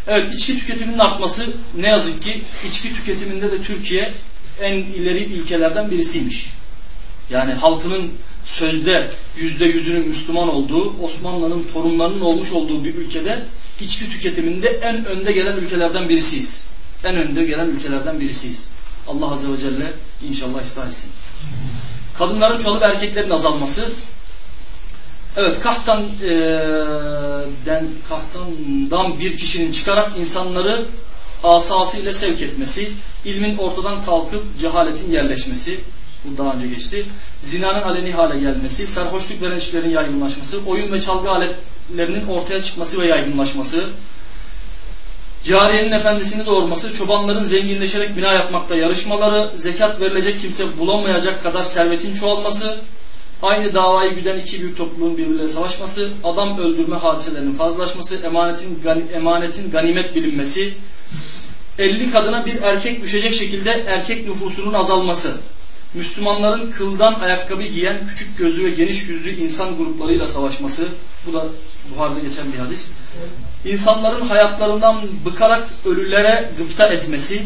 Evet içki tüketiminin artması ne yazık ki içki tüketiminde de Türkiye en ileri ülkelerden birisiymiş. Yani halkının sözde yüzde yüzünün Müslüman olduğu, Osmanlı'nın torunlarının olmuş olduğu bir ülkede içki tüketiminde en önde gelen ülkelerden birisiyiz. En önde gelen ülkelerden birisiyiz. Allah Azze ve Celle inşallah ıslah etsin. Kadınların çoğalıp erkeklerin azalması. Evet kahtan e, den kahtandan bir kişinin çıkarak insanları asası ile sevk etmesi, ilmin ortadan kalkıp cehaletin yerleşmesi, bu daha önce geçti. Zinanın aleni hale gelmesi, sarhoşluk veren yaygınlaşması, oyun ve çalgı aletlerinin ortaya çıkması ve yaygınlaşması, cariyenin efendisini doğurması, çobanların zenginleşerek bina yapmakta yarışmaları, zekat verilecek kimse bulamayacak kadar servetin çoğalması, aynı davayı güden iki büyük topluluğun birbirleriyle savaşması, adam öldürme hadiselerinin fazlalaşması, emanetin, emanetin ganimet bilinmesi, 50 kadına bir erkek düşecek şekilde erkek nüfusunun azalması, Müslümanların kıldan ayakkabı giyen küçük gözlü ve geniş yüzlü insan gruplarıyla savaşması, bu da Buhar'da geçen bir hadis. İnsanların hayatlarından bıkarak ölülere gıpta etmesi,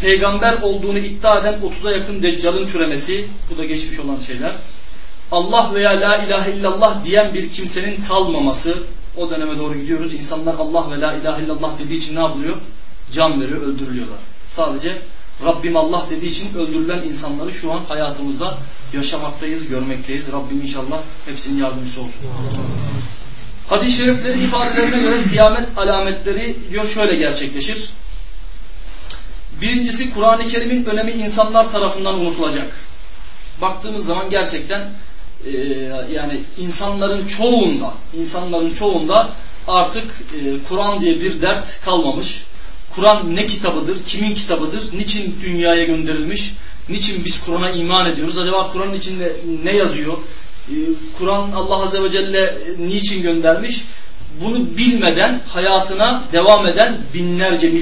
peygamber olduğunu iddia eden 30'a yakın deccalın türemesi, bu da geçmiş olan şeyler. Allah veya la ilahe illallah diyen bir kimsenin kalmaması, o döneme doğru gidiyoruz. İnsanlar Allah ve la ilahe illallah dediği için ne yapılıyor? Can veriyor, öldürülüyorlar. Sadece Rabbim Allah dediği için öldürülen insanları şu an hayatımızda yaşamaktayız, görmekteyiz. Rabbim inşallah hepsinin yardımcısı olsun. Hadis-i şerifleri ifadelerine göre kıyamet alametleri diyor şöyle gerçekleşir. Birincisi Kur'an-ı Kerim'in önemi insanlar tarafından unutulacak. Baktığımız zaman gerçekten e, yani insanların çoğunda, insanların çoğunda artık e, Kur'an diye bir dert kalmamış. Kur'an ne kitabıdır, kimin kitabıdır, niçin dünyaya gönderilmiş, niçin biz Kur'an'a iman ediyoruz, acaba Kur'an'ın içinde ne yazıyor, Kur'an Allah Azze ve Celle niçin göndermiş, bunu bilmeden hayatına devam eden binlerce